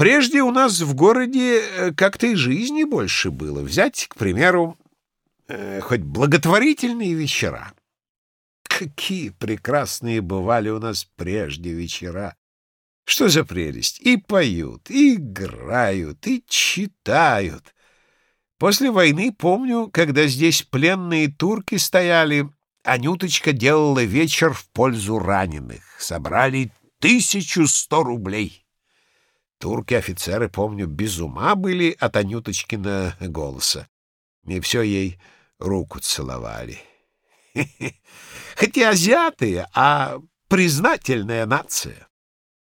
Прежде у нас в городе э, как-то и жизни больше было. Взять, к примеру, э, хоть благотворительные вечера. Какие прекрасные бывали у нас прежде вечера! Что за прелесть! И поют, и играют, и читают. После войны помню, когда здесь пленные турки стояли, Анюточка делала вечер в пользу раненых. Собрали тысячу сто рублей. Турки-офицеры, помню, без ума были от Анюточкина голоса. И все ей руку целовали. Хотя азиаты, а признательная нация.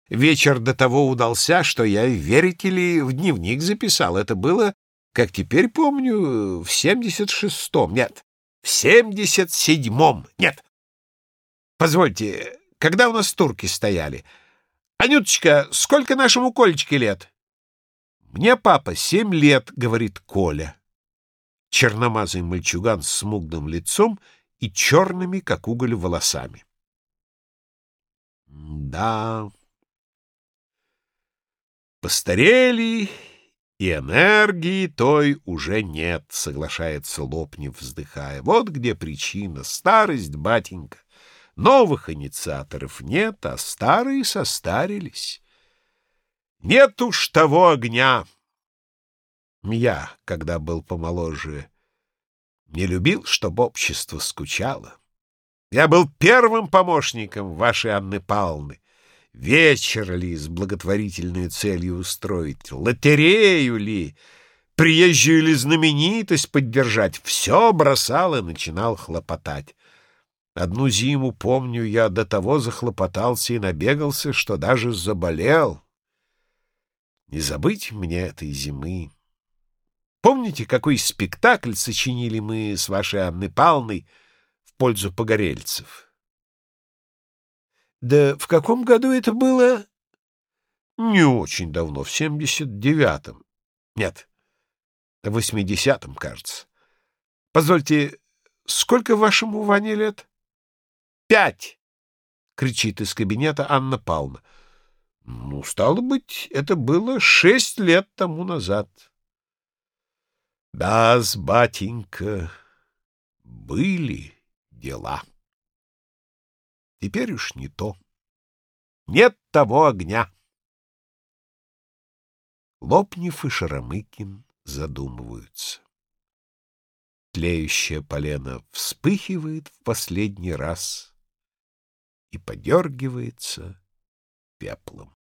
Вечер до того удался, что я, верите ли, в дневник записал. Это было, как теперь помню, в семьдесят шестом. Нет, в семьдесят седьмом. Нет. Позвольте, когда у нас турки стояли — «Анюточка, сколько нашему Колечке лет?» «Мне, папа, семь лет», — говорит Коля. Черномазый мальчуган с смуглым лицом и черными, как уголь, волосами. «Да...» Постарели, и энергии той уже нет, — соглашается Лопнев, вздыхая. Вот где причина. Старость, батенька. Новых инициаторов нет, а старые состарились. Нет уж того огня. Я, когда был помоложе, не любил, чтобы общество скучало. Я был первым помощником вашей Анны Павловны. Вечер ли с благотворительной целью устроить, лотерею ли, приезжую ли знаменитость поддержать, все бросал и начинал хлопотать. Одну зиму, помню, я до того захлопотался и набегался, что даже заболел. Не забыть мне этой зимы. Помните, какой спектакль сочинили мы с вашей Анной Павловной в пользу погорельцев? Да в каком году это было? Не очень давно, в семьдесят девятом. Нет, в восьмидесятом, кажется. Позвольте, сколько вашему Ване лет? Пять! — кричит из кабинета Анна Павловна. Ну, стало быть, это было шесть лет тому назад. Да, с батенька, были дела. Теперь уж не то. Нет того огня. Лопнев и Шарамыкин задумываются. Тлеющее полено вспыхивает в последний раз — и подергивается пеплом.